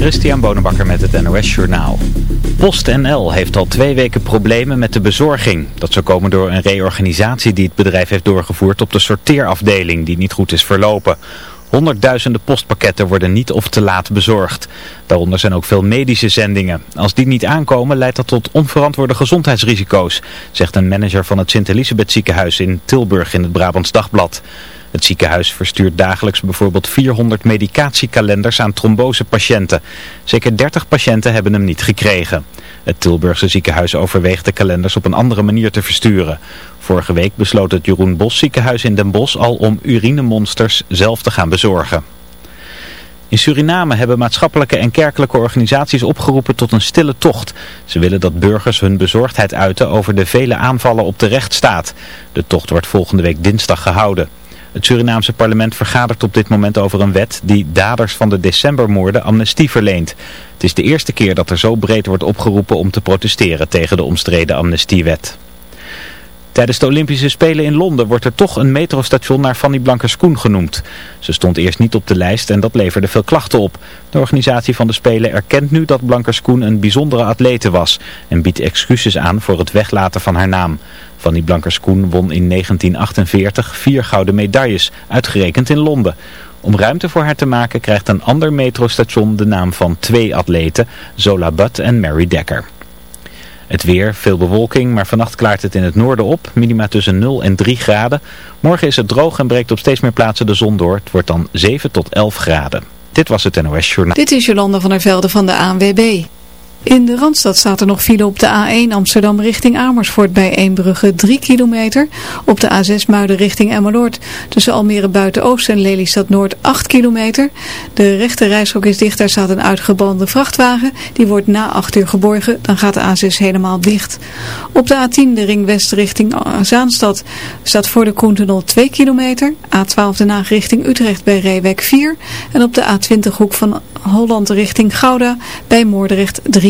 Christian Bonenbakker met het NOS Journaal. PostNL heeft al twee weken problemen met de bezorging. Dat zou komen door een reorganisatie die het bedrijf heeft doorgevoerd op de sorteerafdeling die niet goed is verlopen. Honderdduizenden postpakketten worden niet of te laat bezorgd. Daaronder zijn ook veel medische zendingen. Als die niet aankomen leidt dat tot onverantwoorde gezondheidsrisico's, zegt een manager van het Sint-Elisabeth ziekenhuis in Tilburg in het Brabants Dagblad. Het ziekenhuis verstuurt dagelijks bijvoorbeeld 400 medicatiekalenders aan trombosepatiënten. Zeker 30 patiënten hebben hem niet gekregen. Het Tilburgse ziekenhuis overweegt de kalenders op een andere manier te versturen. Vorige week besloot het Jeroen Bos ziekenhuis in Den Bosch al om urinemonsters zelf te gaan bezorgen. In Suriname hebben maatschappelijke en kerkelijke organisaties opgeroepen tot een stille tocht. Ze willen dat burgers hun bezorgdheid uiten over de vele aanvallen op de rechtsstaat. De tocht wordt volgende week dinsdag gehouden. Het Surinaamse parlement vergadert op dit moment over een wet die daders van de decembermoorden amnestie verleent. Het is de eerste keer dat er zo breed wordt opgeroepen om te protesteren tegen de omstreden amnestiewet. Tijdens de Olympische Spelen in Londen wordt er toch een metrostation naar Fanny Blankers-Koen genoemd. Ze stond eerst niet op de lijst en dat leverde veel klachten op. De organisatie van de Spelen erkent nu dat Blankers-Koen een bijzondere atlete was en biedt excuses aan voor het weglaten van haar naam. Fanny Blankers-Koen won in 1948 vier gouden medailles, uitgerekend in Londen. Om ruimte voor haar te maken krijgt een ander metrostation de naam van twee atleten, Zola Butt en Mary Dekker. Het weer, veel bewolking, maar vannacht klaart het in het noorden op. Minima tussen 0 en 3 graden. Morgen is het droog en breekt op steeds meer plaatsen de zon door. Het wordt dan 7 tot 11 graden. Dit was het NOS Journaal. Dit is Jolanda van der Velde van de ANWB. In de Randstad staat er nog file op de A1 Amsterdam richting Amersfoort bij Eembrugge 3 kilometer. Op de A6 Muiden richting Emmeloord tussen Almere Buiten-Oost en Lelystad Noord 8 kilometer. De rechte reishok is dicht, daar staat een uitgebrande vrachtwagen. Die wordt na 8 uur geborgen, dan gaat de A6 helemaal dicht. Op de A10 de ring west richting Zaanstad staat voor de Koentunnel 2 kilometer. A12 Den Haag richting Utrecht bij Reewek 4. En op de A20 hoek van Holland richting Gouda bij Moordrecht 3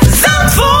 Zandvoort.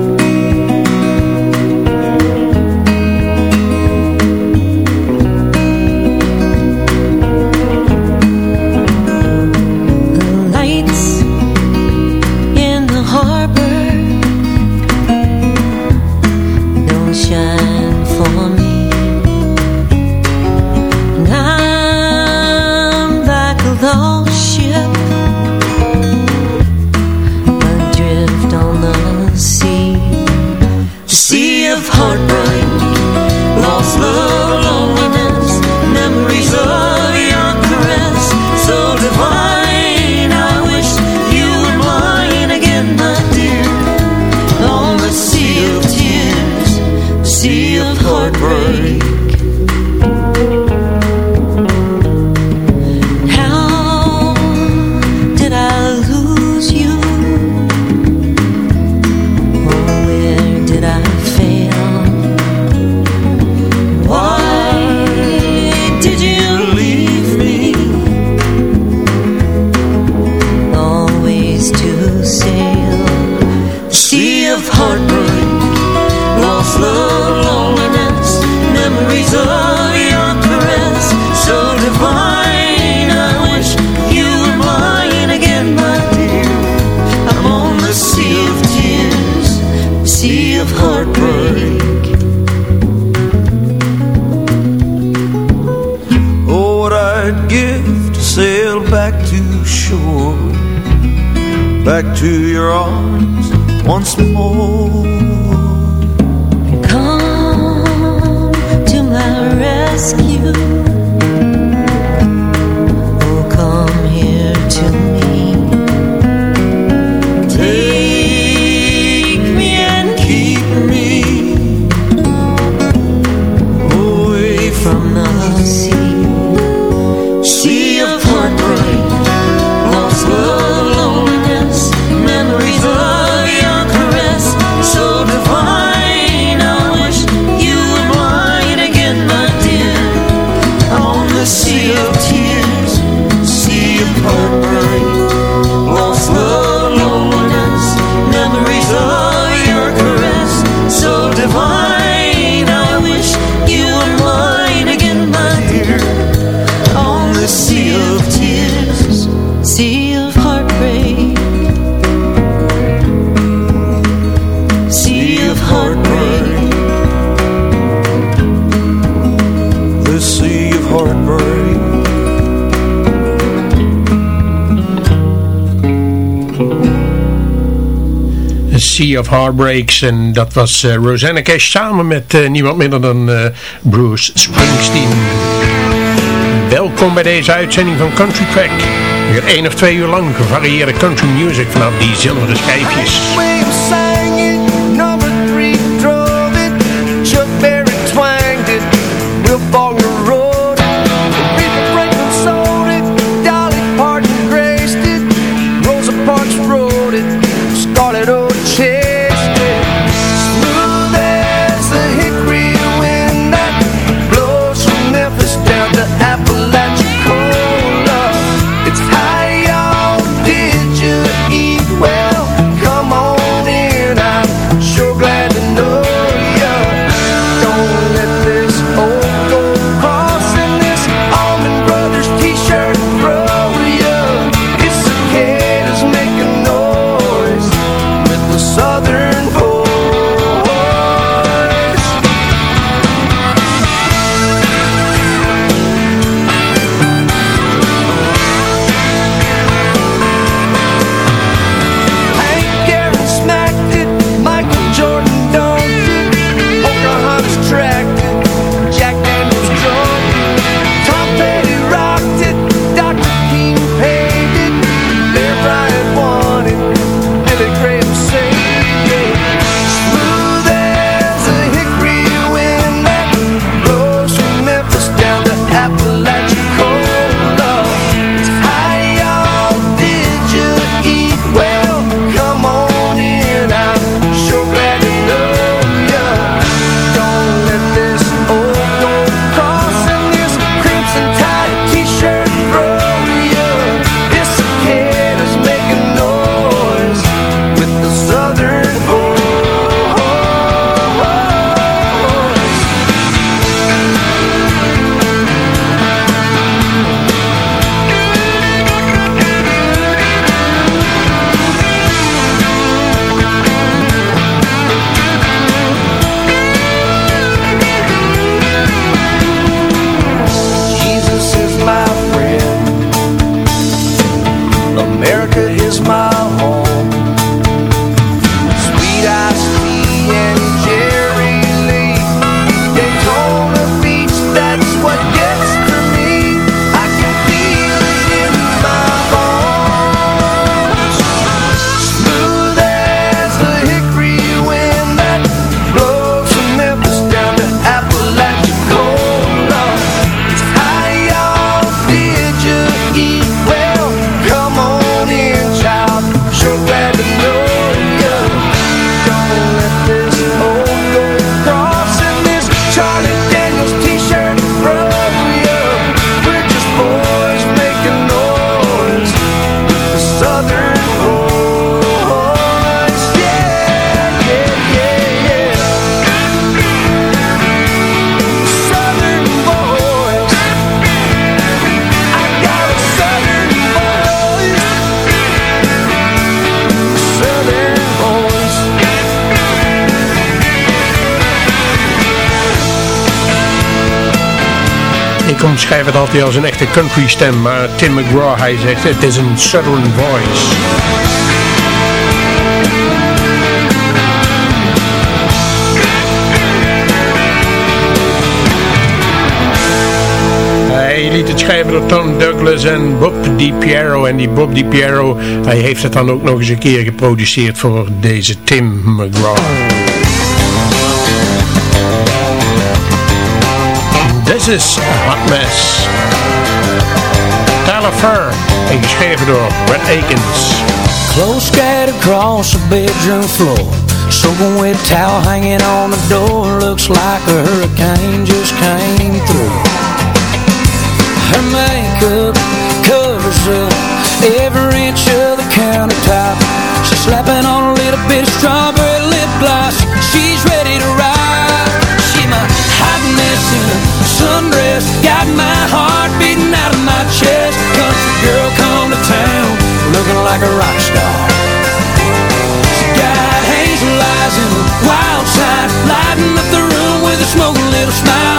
back to your arms once more. Come to my rescue. Of Heartbreaks. En dat was uh, Rosanna Cash samen met eh, niemand minder dan eh, Bruce Springsteen. Welkom bij deze uitzending van Country Track. Weer één of twee uur lang gevarieerde country music vanaf die zilveren schijfjes. het altijd als een echte country stem, maar Tim McGraw, hij zegt, het is een southern voice. Hij liet het schrijven door Tom Douglas en Bob DiPiero. En die Bob DiPiero, hij heeft het dan ook nog eens een keer geproduceerd voor deze Tim McGraw. A hot mess. Tyler Fur en geschreven door Brett Akins. Clothes scattered across the bedroom floor Soaking wet towel hanging on the door Looks like a hurricane just came through Her makeup covers up every inch of the countertop She's slapping on a little bit of strawberry lip gloss She's ready to sundress Got my heart beating out of my chest. Country girl come to town Looking like a rock star. She got hazel eyes and a wild side Lighting up the room with a smoking little smile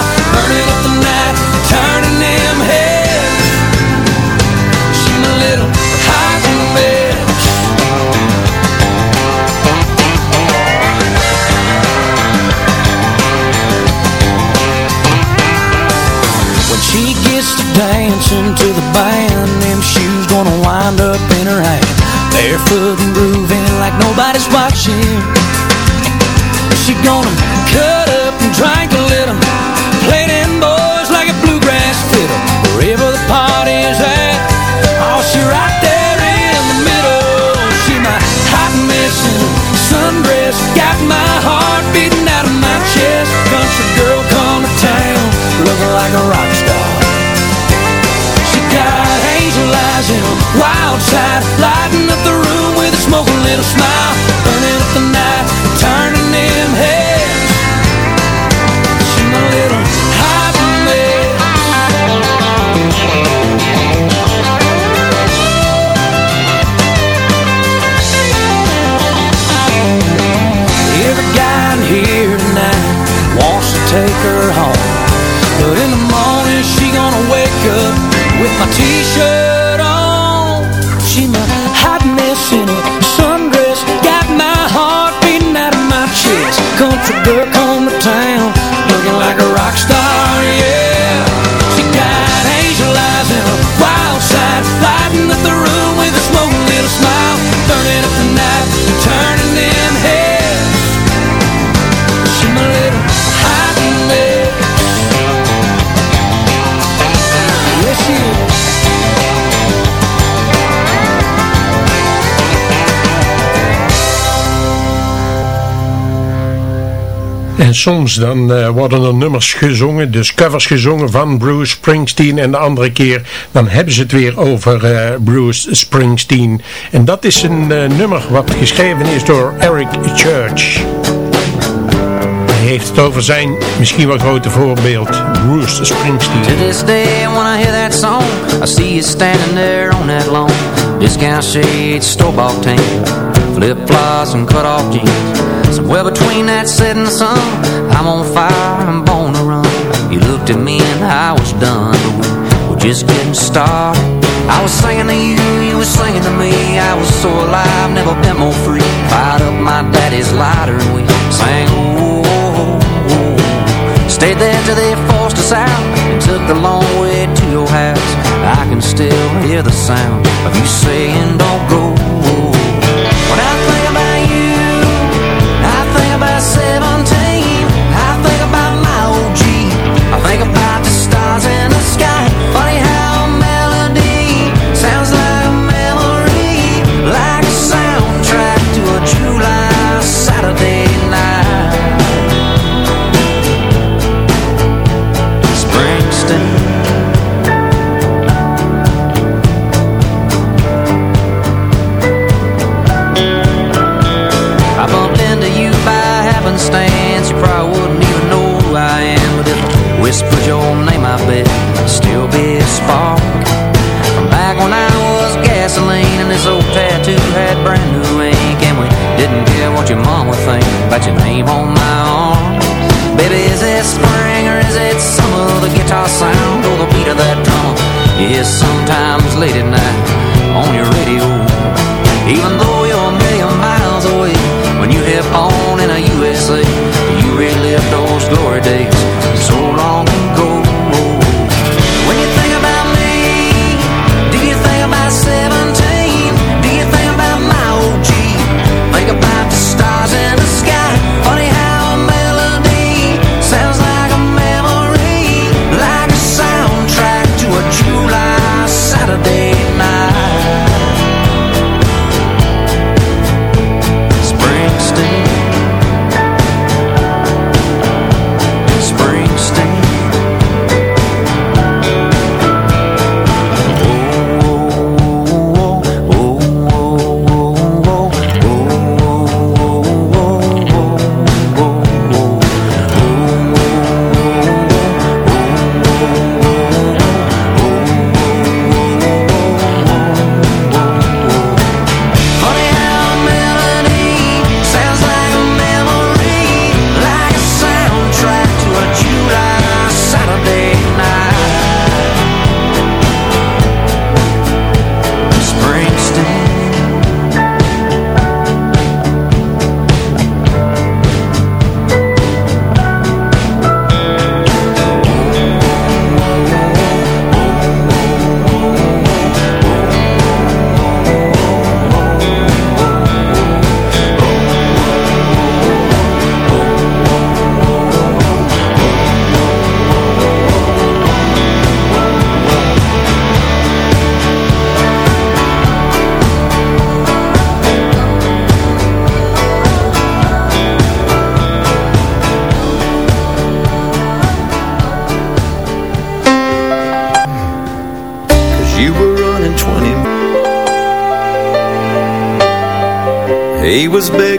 up in her hand Barefoot and grooving like nobody's watching. She gonna her home But in the morning she gonna wake up with my t-shirt En soms dan eh, worden er nummers gezongen, dus covers gezongen van Bruce Springsteen. En de andere keer dan hebben ze het weer over eh, Bruce Springsteen. En dat is een eh, nummer wat geschreven is door Eric Church. Hij heeft het over zijn misschien wel grote voorbeeld, Bruce Springsteen. To this day when I hear that song I see you standing there on that lawn Discount shades, store-bought Flip-flops and cut-off jeans Somewhere between that setting sun I'm on fire, I'm born to run. You looked at me and I was done. But we're just getting started. I was singing to you, you were singing to me. I was so alive, never been more free. Fired up my daddy's lighter and we sang oh, oh, oh. Stayed there till they forced us out And took the long way to your house. I can still hear the sound Of you saying don't go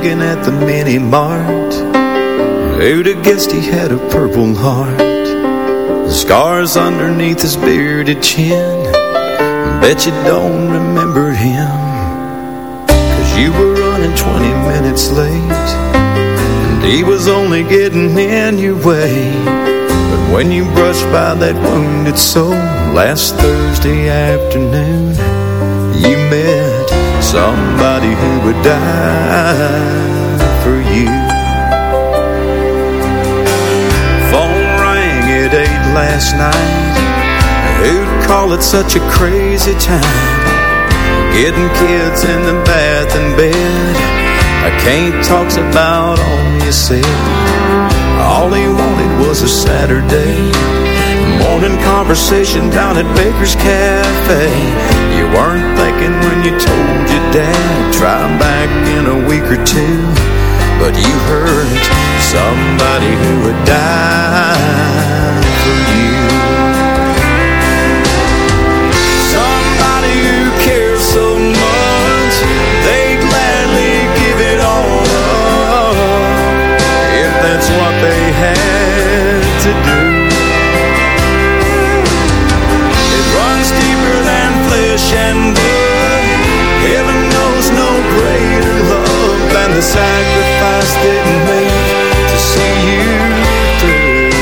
begging at the mini mart. Who'd have guessed he had a purple heart? The Scars underneath his bearded chin. Bet you don't remember him. Cause you were running 20 minutes late. And he was only getting in your way. But when you brushed by that wounded soul Last Thursday afternoon You met somebody who would die for you. Phone rang at 8 last night. Who'd call it such a crazy time? Getting kids in the bath and bed. I can't talks about all you said. All he wanted was a Saturday Morning conversation down at Baker's Cafe. You weren't thinking when you told your dad. Try back in a week or two But you heard somebody who would die Than the sacrifice that made to see you through.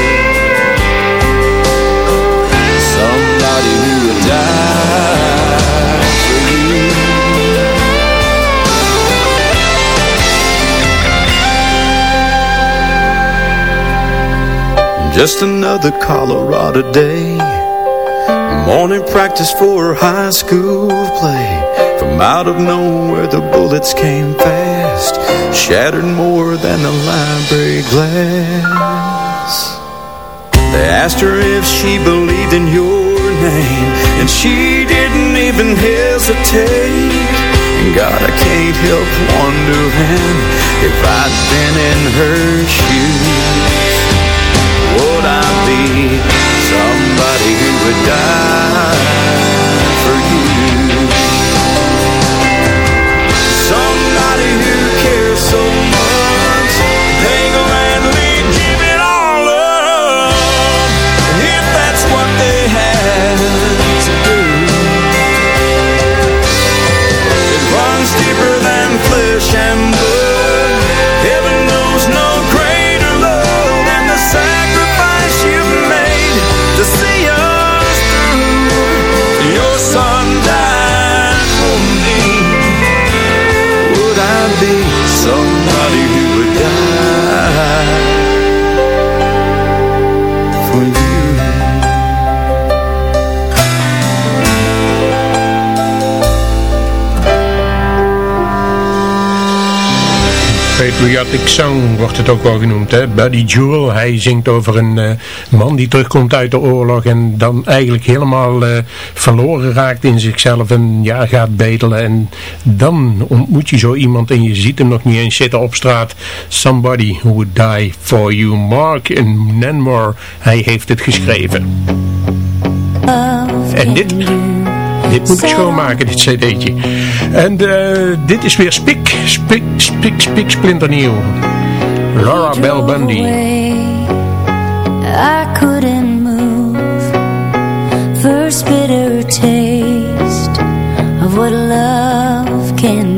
Somebody who would die for you. Just another Colorado day. Morning practice for high school play From out of nowhere the bullets came fast Shattered more than the library glass. They asked her if she believed in your name And she didn't even hesitate. And God, I can't help wondering If I'd been in her shoes. Would I be somebody who would die Patriotic Song wordt het ook wel genoemd. Hè? Buddy Jewel, hij zingt over een eh, man die terugkomt uit de oorlog en dan eigenlijk helemaal eh, verloren raakt in zichzelf en ja, gaat bedelen. En dan ontmoet je zo iemand en je ziet hem nog niet eens zitten op straat. Somebody who would die for you. Mark Nanmore, hij heeft het geschreven. En dit... Dit moet ik schoonmaken, dit cd'tje. En uh, dit is weer spik, spik, spik, spik, splinternieuw. Laura Bell Bundy. I couldn't move First bitter taste Of what love can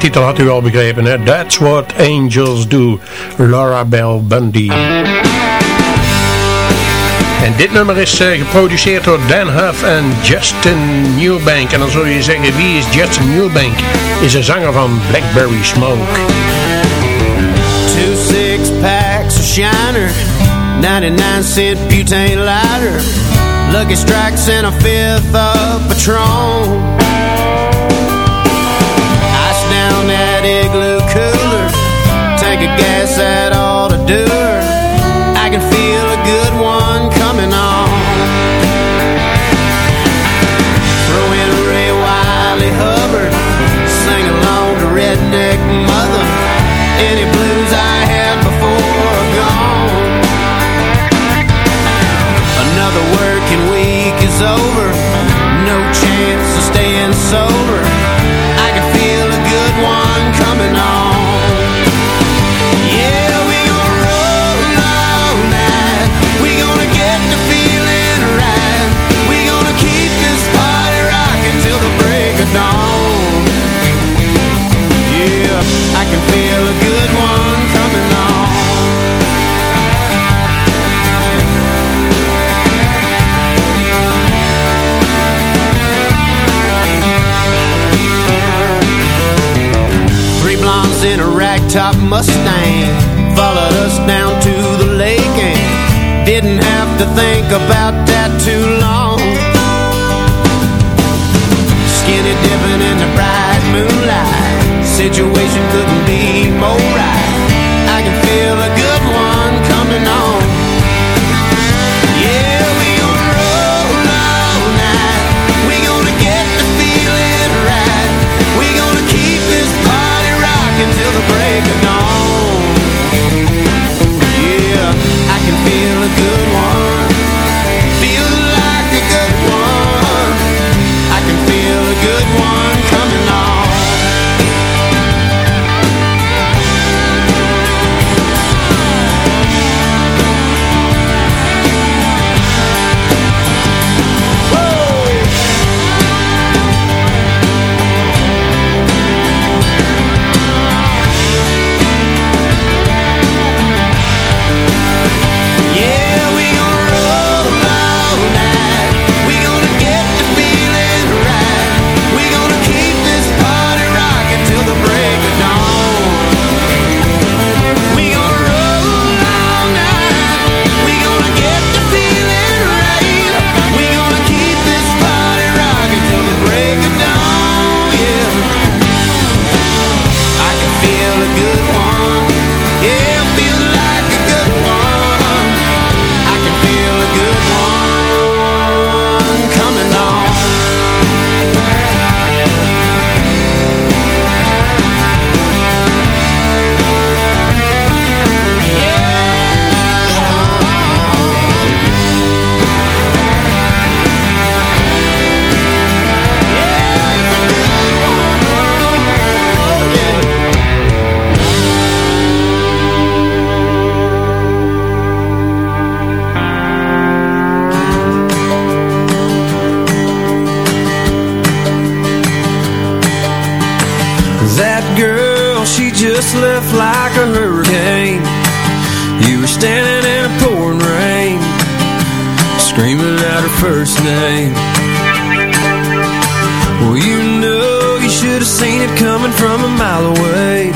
titel had u al begrepen, hè? That's What Angels Do, Laura Bell Bundy. En dit nummer is uh, geproduceerd door Dan Huff en Justin Newbank. En dan zul je zeggen, wie is Justin Newbank? Is een zanger van Blackberry Smoke. Two six packs of shiner, 99 cent butane lighter. Lucky strikes and a fifth of Patron. top Mustang followed us down to the lake and didn't have to think about that too long. Skinny dipping in the bright moonlight, situation couldn't be more right name Well, you know you should have seen it coming from a mile away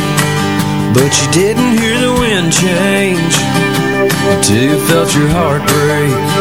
But you didn't hear the wind change Until you felt your heart break.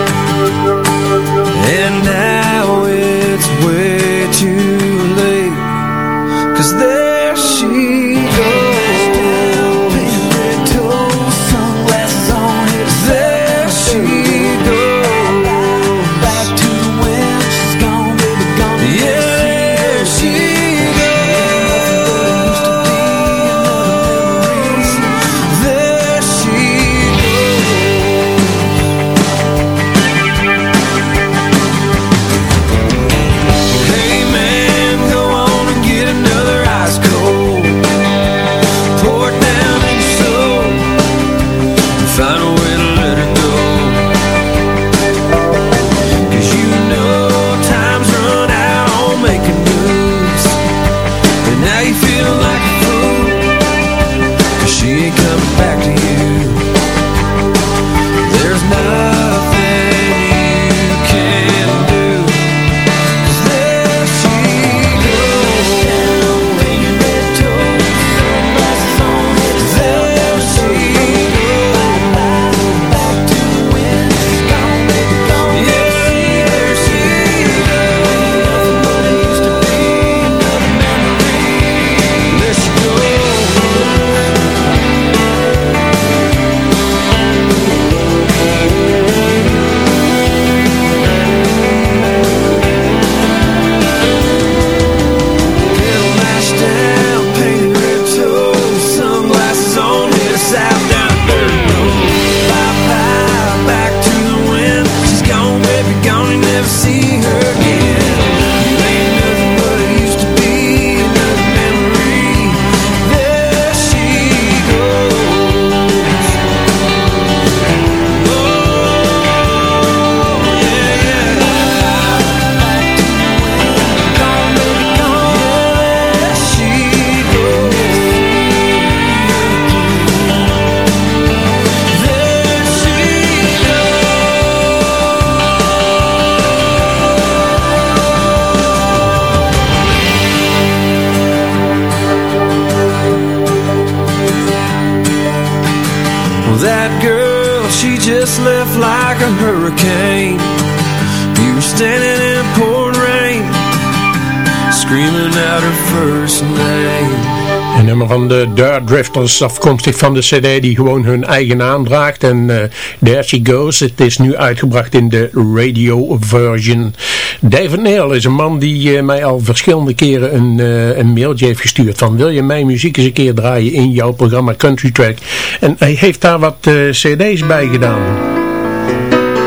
Afkomstig van de cd die gewoon hun eigen naam draagt. En uh, There She Goes, het is nu uitgebracht in de radio version. David Neal is een man die uh, mij al verschillende keren een, uh, een mailtje heeft gestuurd. Van wil je mijn muziek eens een keer draaien in jouw programma Country Track? En hij heeft daar wat cd's bij gedaan.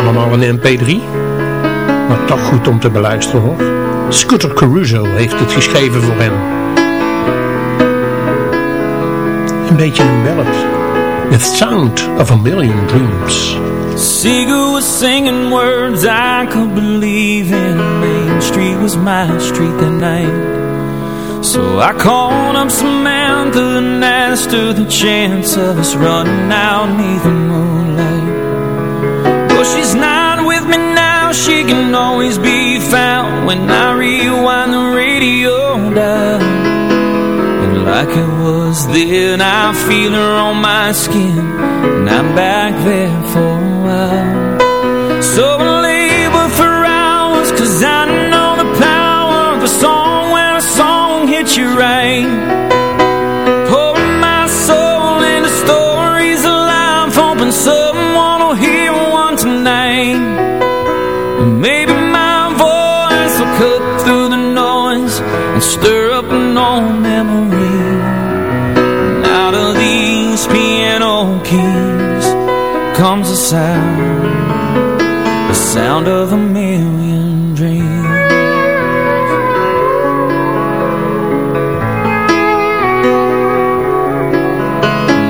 Allemaal een mp3. Maar toch goed om te beluisteren hoor. Scooter Caruso heeft het geschreven voor hem. Een beetje een ballad. The Sound of a Million Dreams. Seagull was singing words I could believe in. Main Street was my street that night. So I called up Samantha and asked her the chance of us running out neath the moonlight. Well, she's not with me now. She can always be found when I rewind the radio dial. Like it was then I feel her on my skin And I'm back there for a while. So keys comes a sound, the sound of a million dreams.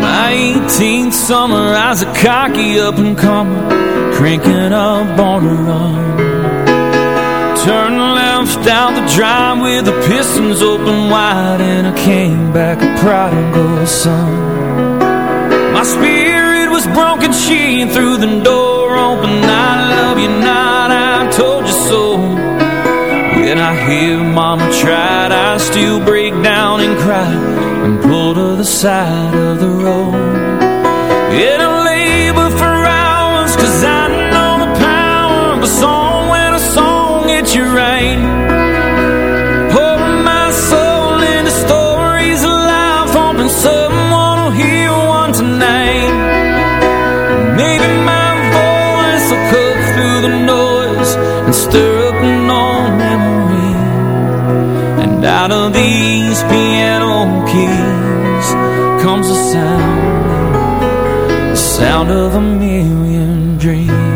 My 18th summer, I was a cocky up and comer, cranking up on the run. Turned left down the drive with the pistons open wide, and I came back a prodigal son. Spirit was broken, she threw the door open. I love you not, I told you so. When I hear mama tried I still break down and cry And pull to the side of the road these piano keys comes the sound, the sound of a million dreams.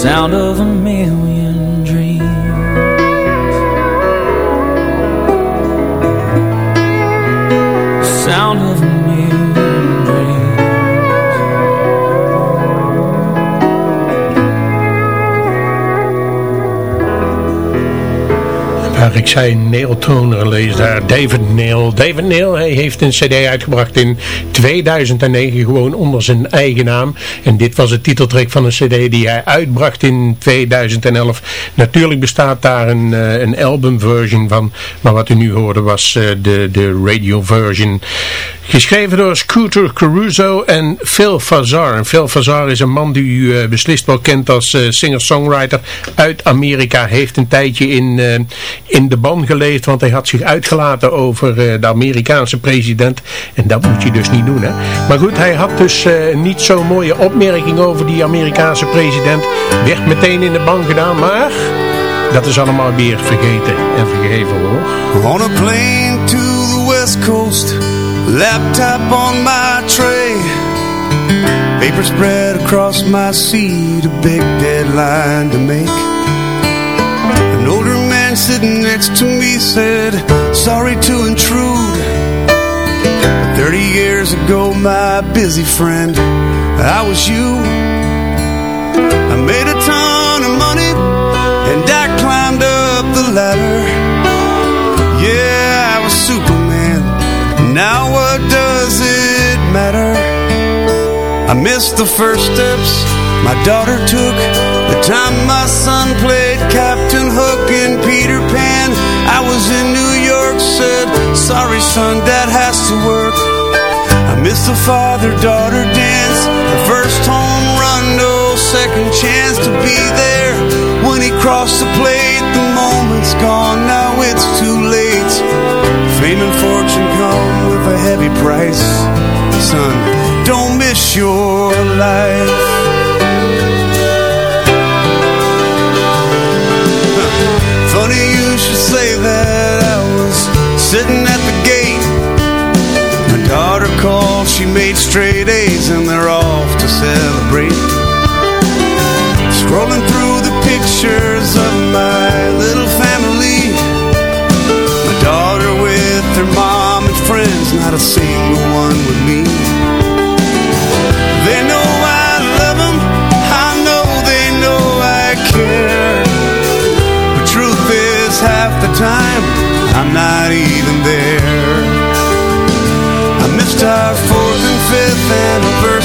Sound of a Ik zei Neil daar David Neil. David Neil hij heeft een cd uitgebracht in 2009 gewoon onder zijn eigen naam. En dit was het titeltrack van een cd die hij uitbracht in 2011. Natuurlijk bestaat daar een, uh, een albumversion van. Maar wat u nu hoorde was uh, de, de radio version. Geschreven door Scooter Caruso en Phil Fazar. En Phil Fazar is een man die u beslist wel kent als singer-songwriter uit Amerika. Heeft een tijdje in, in de ban geleefd, want hij had zich uitgelaten over de Amerikaanse president. En dat moet je dus niet doen. Hè? Maar goed, hij had dus uh, niet zo'n mooie opmerking over die Amerikaanse president. Werd meteen in de ban gedaan, maar dat is allemaal weer vergeten en vergeven hoor. On a plane to the west coast, laptop on my tray. Paper spread across my seat, a big deadline to make. Sitting next to me said, sorry to intrude. But 30 years ago, my busy friend, I was you. I made a ton of money and I climbed up the ladder. Yeah, I was Superman. Now what does it matter? I missed the first steps my daughter took The time my son played Captain Hook in Peter Pan. I was in New York, said Sorry son, dad has to work. I missed the father-daughter dance. The first home run, no second chance to be there. When he crossed the plate, the moment's gone. Now it's too late. Fame and fortune come with a heavy price Son, don't miss your life single one with me. They know I love them I know they know I care. The truth is half the time I'm not even there. I missed our fourth and fifth anniversary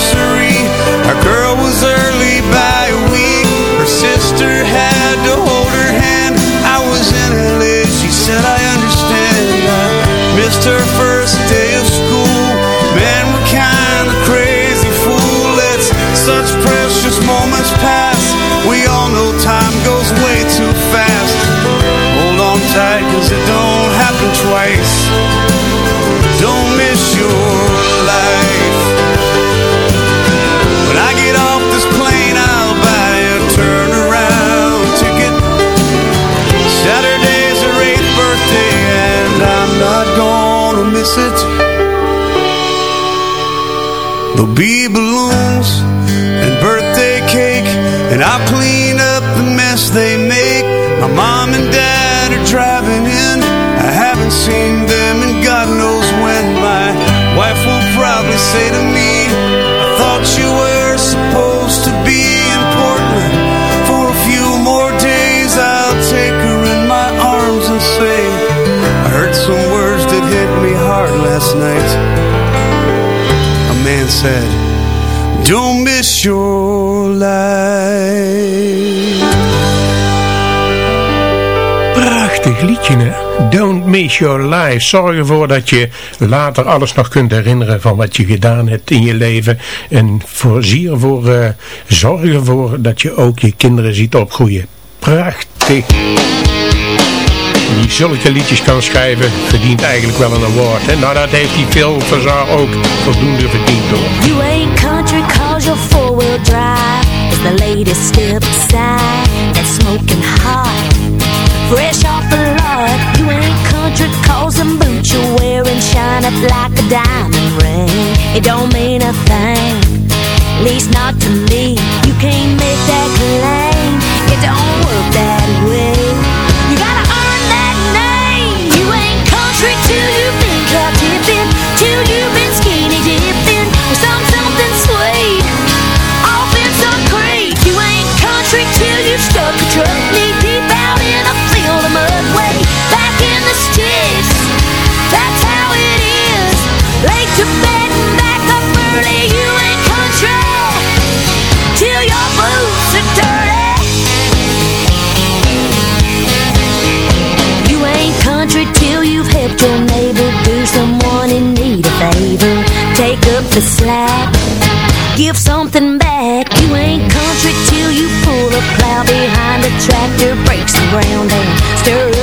twice Don't miss your life. When I get off this plane I'll buy a turnaround ticket. Saturday's her eighth birthday And I'm not gonna miss it. There'll be balloons and birthday cake And I'll last night a man said, Don't miss your life. Prachtig liedje, hè? Don't miss your life. Zorg ervoor dat je later alles nog kunt herinneren van wat je gedaan hebt in je leven. En ervoor, eh, zorg ervoor dat je ook je kinderen ziet opgroeien. Prachtig. Die zulke liedjes kan schrijven, verdient eigenlijk wel een award. Hè? Nou, dat heeft die Phil Verzar ook voldoende verdiend, hoor. You ain't country cause you're four-wheel drive It's the latest step aside That's smoking hot Fresh off the lot You ain't country cause them boots you're wearing Shine up like a diamond ring It don't mean a thing least not to me You can't make that claim It don't work that way the slack, give something back. You ain't country till you pull a plow behind a tractor, breaks the ground and stir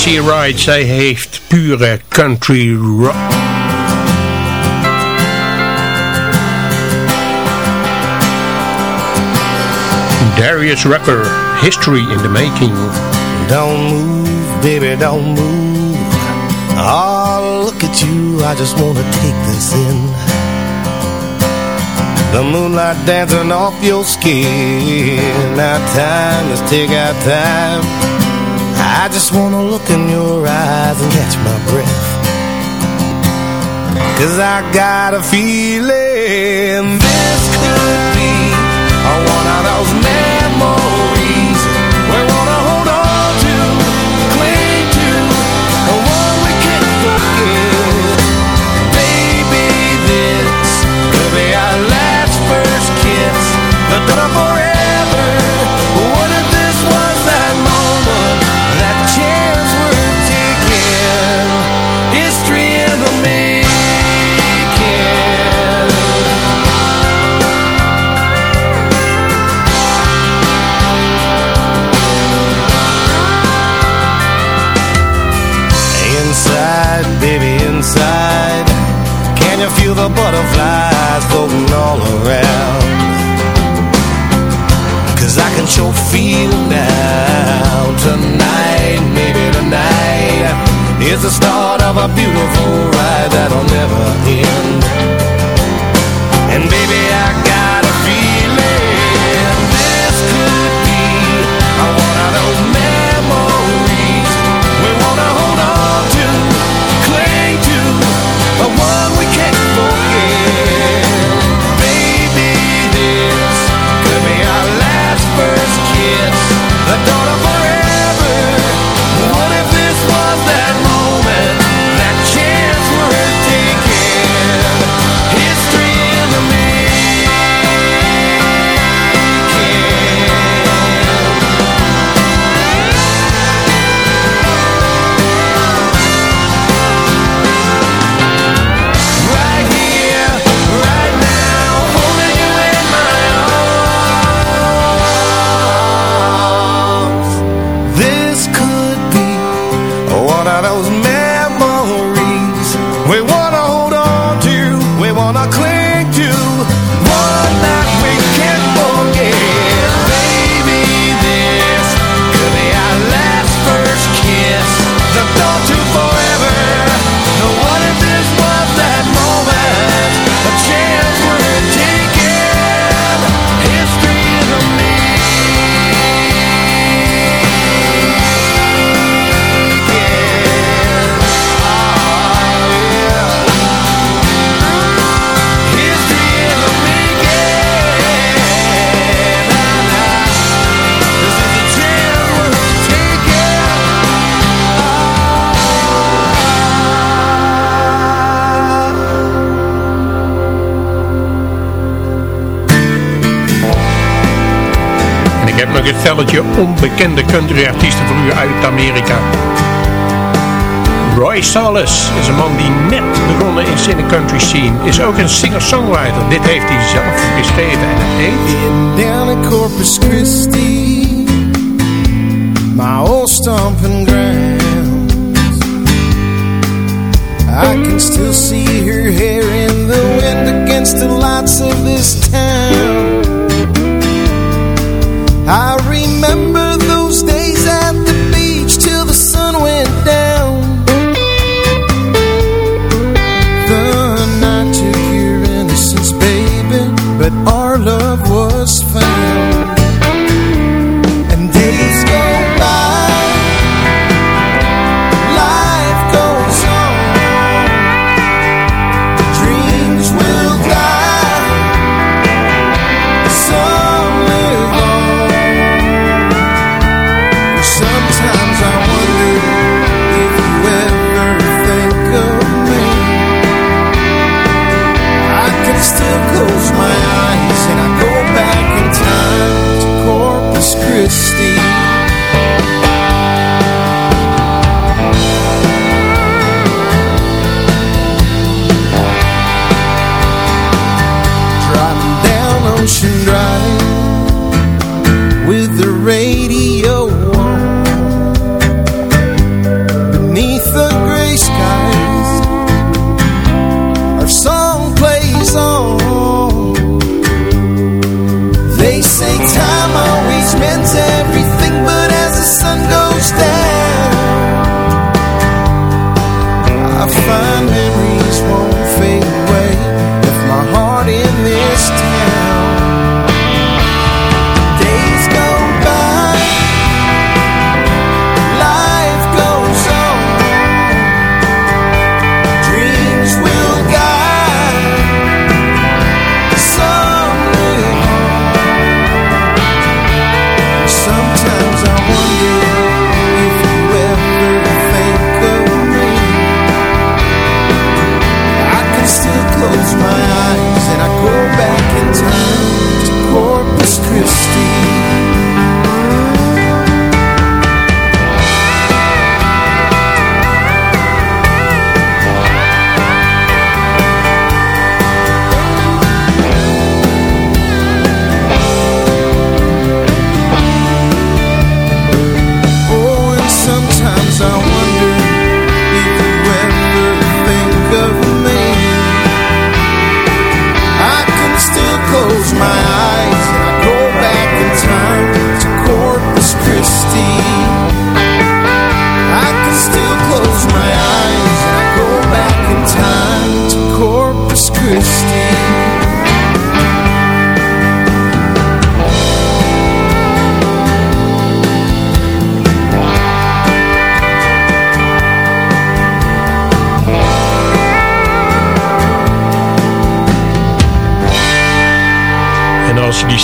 C. Wright. Zij heeft pure country rock. Darius Rucker, History in the Making. Don't move, baby, don't move. Oh, look at you, I just wanna take this in. The moonlight dancing off your skin. Now time, let's take our time. I just wanna look in your eyes and catch my breath. Cause I got a feeling this could be one of those memories we wanna hold on to, cling to, the one we can't forget. Baby, this could be our last first kiss, the feel now. Tonight, maybe tonight Is the start of a beautiful ride that'll never end onbekende countryartiesten voor u uit Amerika. Roy Salas is een man die net begonnen in Cine Country Scene. Is ook een singer-songwriter. Dit heeft hij zelf geschreven en het heet... down in Corpus Christi, my old stomping grounds. I can still see her hair in the wind against the lights of this town.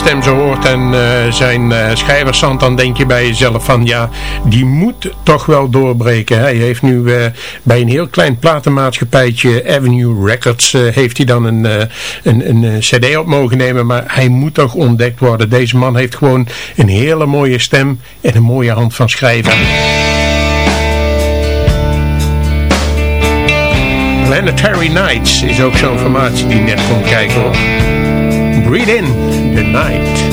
Stem zo hoort en uh, zijn uh, schrijversand, dan denk je bij jezelf van ja, die moet toch wel doorbreken. Hij heeft nu uh, bij een heel klein platenmaatschappijtje, Avenue Records, heeft hij dan een, een, een cd op mogen nemen, maar hij moet toch ontdekt worden. Deze man heeft gewoon een hele mooie stem en een mooie hand van schrijven. Planetary Nights is ook zo'n formatie die net komt kijken hoor. Breathe in the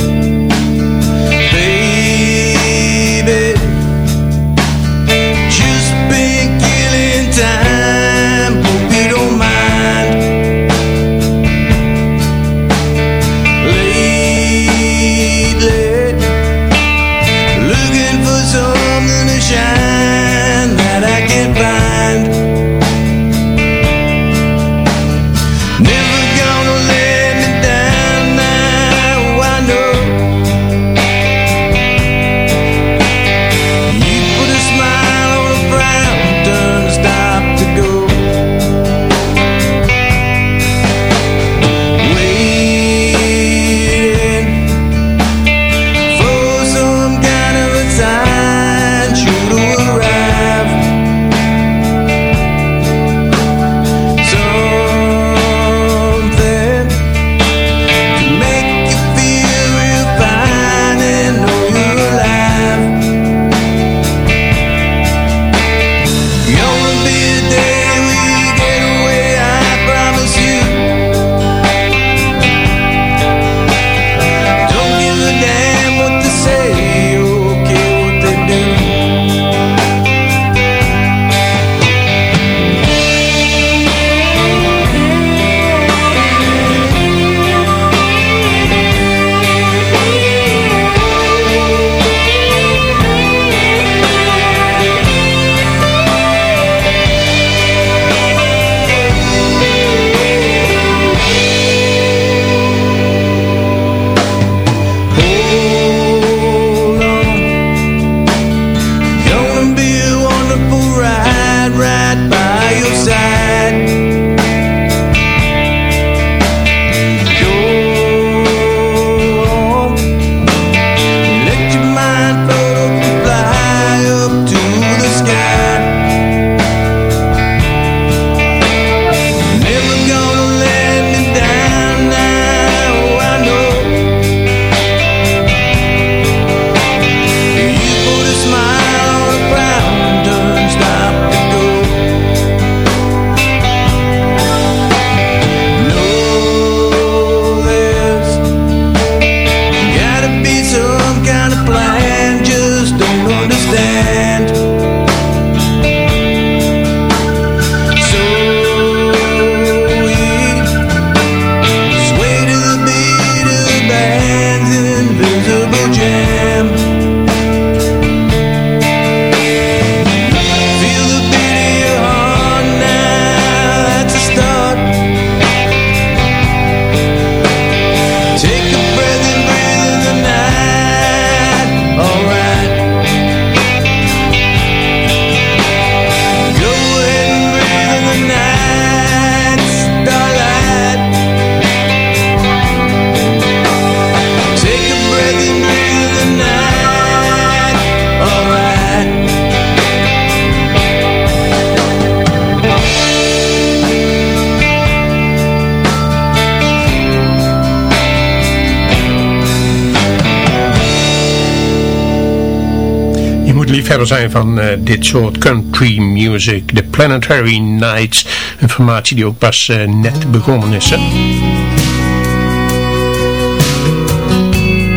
liefhebber zijn van eh, dit soort country music. The Planetary Nights. Een formatie die ook pas eh, net begonnen is. Hè?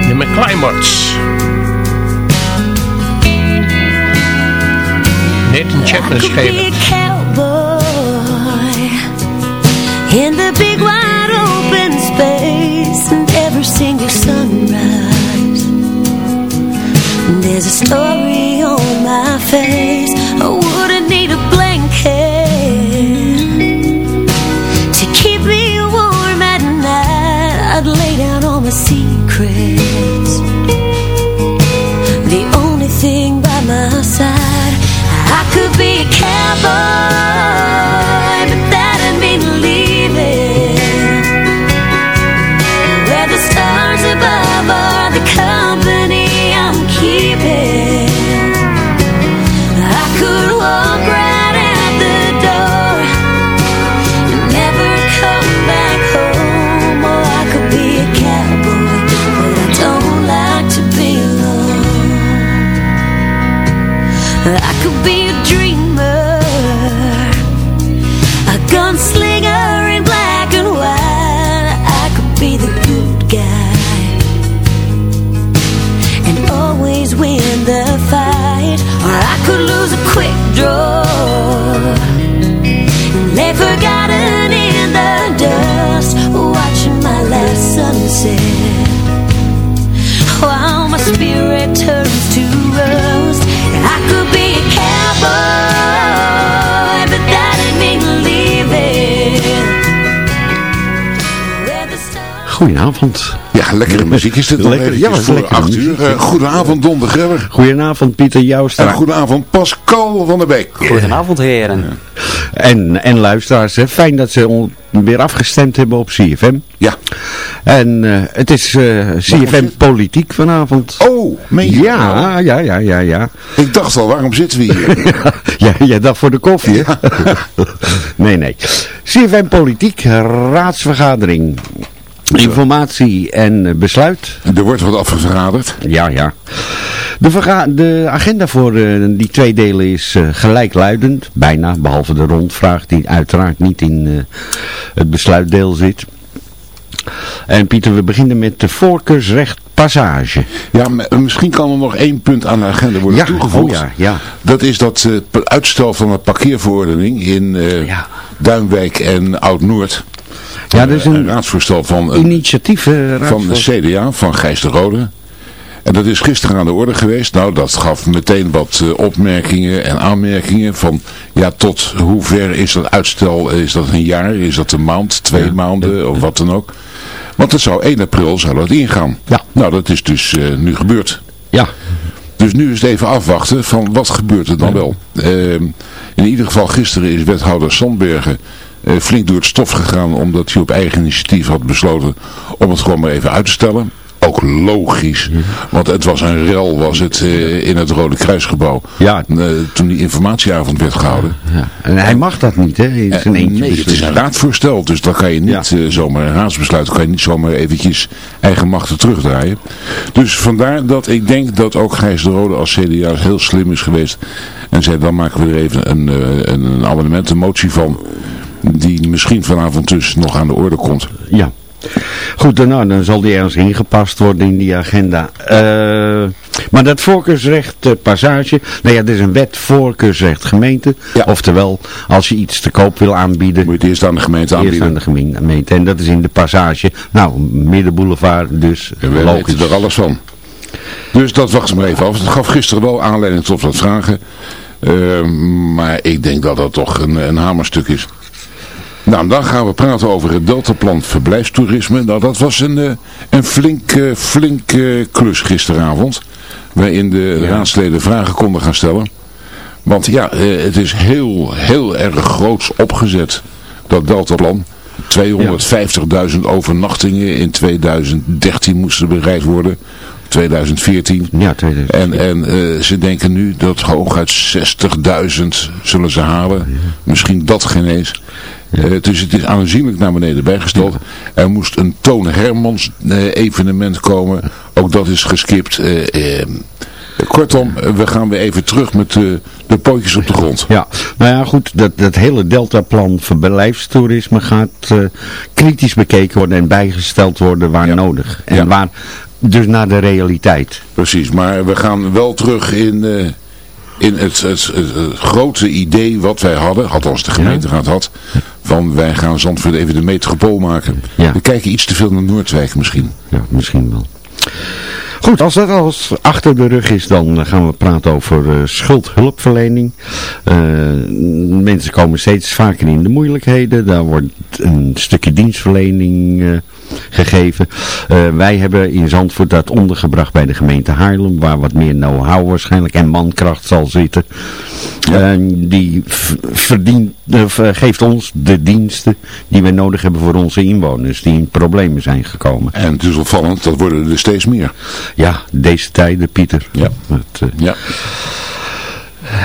De McClimarts. Nathan Chapman schreef in the big wide open space and every single sunrise. There's a story on my face. I wouldn't need a blanket to keep me warm at night. I'd lay down all my secrets. The only thing by my side, I could be a cowboy goedenavond. Ja, lekkere muziek is dit nog Lekker, ja, voor lekkere 8 uur. muziek. Eh, goedenavond Don de Grebber. Goedenavond Pieter Joustra. En goedenavond Pascal van der Beek. Goedenavond heren. En, en luisteraars, hè. fijn dat ze on- weer afgestemd hebben op CFM. Ja. En eh, het is eh, CFM Politiek vanavond. Oh, meen je Ja, ja, ja, ja, ja. Ik dacht al, waarom zitten we hier? ja, jij dacht voor de koffie, hè? nee, nee. CFM Politiek, raadsvergadering. Informatie en eh, besluit. Er wordt wat afgevergaderd. Ja, ja. De, de agenda voor eh, die twee delen is eh, gelijkluidend. Bijna, behalve de rondvraag die uiteraard niet in het besluitdeel zit. En Pieter, we beginnen met de voorkeursrecht passage. Ja, misschien kan er nog één punt aan de agenda worden Ja, toegevoegd. oh ja, ja. Dat is dat uitstel van de parkeerverordening in eh, Duinwijk en Oud-Noord. Ja, is een raadsvoorstel van, een, Initiatief, eh, van de. CDA, van Gijs de Rode. En dat is gisteren aan de orde geweest. Nou, dat gaf meteen wat eh, opmerkingen en aanmerkingen van, ja, tot hoe ver is dat uitstel? Is dat een jaar? Is dat een maand? Twee maanden? Of wat dan ook? Want het zou 1 april zou dat ingaan. Ja. Nou, dat is dus eh, nu gebeurd. Ja. Dus nu is het even afwachten van wat gebeurt er dan wel. Ehm, in ieder geval gisteren is wethouder Sandbergen eh, flink door het stof gegaan omdat hij op eigen initiatief had besloten om het gewoon maar even uit te stellen. Ook logisch, want het was een rel was het eh, in het Rode Kruisgebouw Ja. eh, toen die informatieavond werd gehouden. Ja. En hij mag dat niet, hè? Eh, eentje nee, het is een raadvoorstel, dus dan kan je niet eh, zomaar een raadsbesluit, kan je niet zomaar eventjes eigen machten terugdraaien. Dus vandaar dat ik denk dat ook Gijs de Rode als CDA heel slim is geweest en zei dan maken we er even een, eh, een, een amendement, een motie van, die misschien vanavond dus nog aan de orde komt. Ja. Goed, dan, nou, dan zal die ergens ingepast worden in die agenda. Eh, maar dat voorkeursrecht eh, passage, nou ja, dit is een wet voorkeursrecht gemeente. Oftewel, als je iets te koop wil aanbieden. Moet je het eerst aan de gemeente Eerst aanbieden. aan de geme- gemeente. En dat is in de passage. Nou, middenboulevard, dus En we logisch. weten er alles van. Dus dat wachten we maar even af. Het gaf gisteren wel aanleiding tot wat vragen. Eh, maar ik denk dat dat toch een, een hamerstuk is. Nou, dan gaan we praten over het deltaplan verblijfstoerisme. Nou, dat was een, eh, een flink, eh, flink eh, klus gisteravond. Waarin de raadsleden vragen konden gaan stellen. Want ja, eh, het is heel, heel erg groots opgezet, dat deltaplan. 250.000 overnachtingen in 2013 moesten bereid worden. 2014. Ja, 2014. En, en eh, ze denken nu dat hooguit 60.000 zullen ze halen. Misschien dat geen eens. Eh, dus het is aanzienlijk naar beneden bijgesteld. Er moest een Toon Hermans eh, evenement komen. Ook dat is geskipt. Kortom, we gaan weer even terug met de, de pootjes op de grond. Ja, nou ja goed, dat, dat hele deltaplan voor bedrijfstoerisme gaat kritisch bekeken worden en bijgesteld worden waar nodig. En waar, dus naar de realiteit. Precies, maar we gaan wel terug in, eh, in het, het, het, het grote idee wat wij hadden, althans de gemeenteraad had, van wij gaan Zandvoort even de metropool maken. We kijken iets te veel naar Noordwijk misschien. Ja, misschien wel. Goed, als dat alles achter de rug is, dan eh, gaan we praten over eh, schuldhulpverlening. Mensen komen steeds vaker in de moeilijkheden. Daar wordt een stukje dienstverlening gegeven. Eh, wij hebben in Zandvoort dat ondergebracht bij de gemeente Haarlem, waar wat meer know-how waarschijnlijk en mankracht zal zitten. En die verdient, eh, geeft ons de diensten die we nodig hebben voor onze inwoners die in problemen zijn gekomen. En het is opvallend, dat worden er steeds meer. Ja, deze tijden, Pieter. Ja. Het, eh, Ja.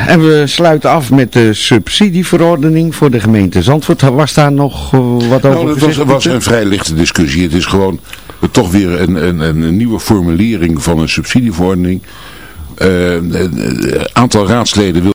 En we sluiten af met de subsidieverordening voor de gemeente Zandvoort. Was daar nog eh, wat over Nou, dat was, een vrij lichte discussie. Het is gewoon toch weer een, een, een nieuwe formulering van een subsidieverordening. Eh, een- aantal raadsleden wil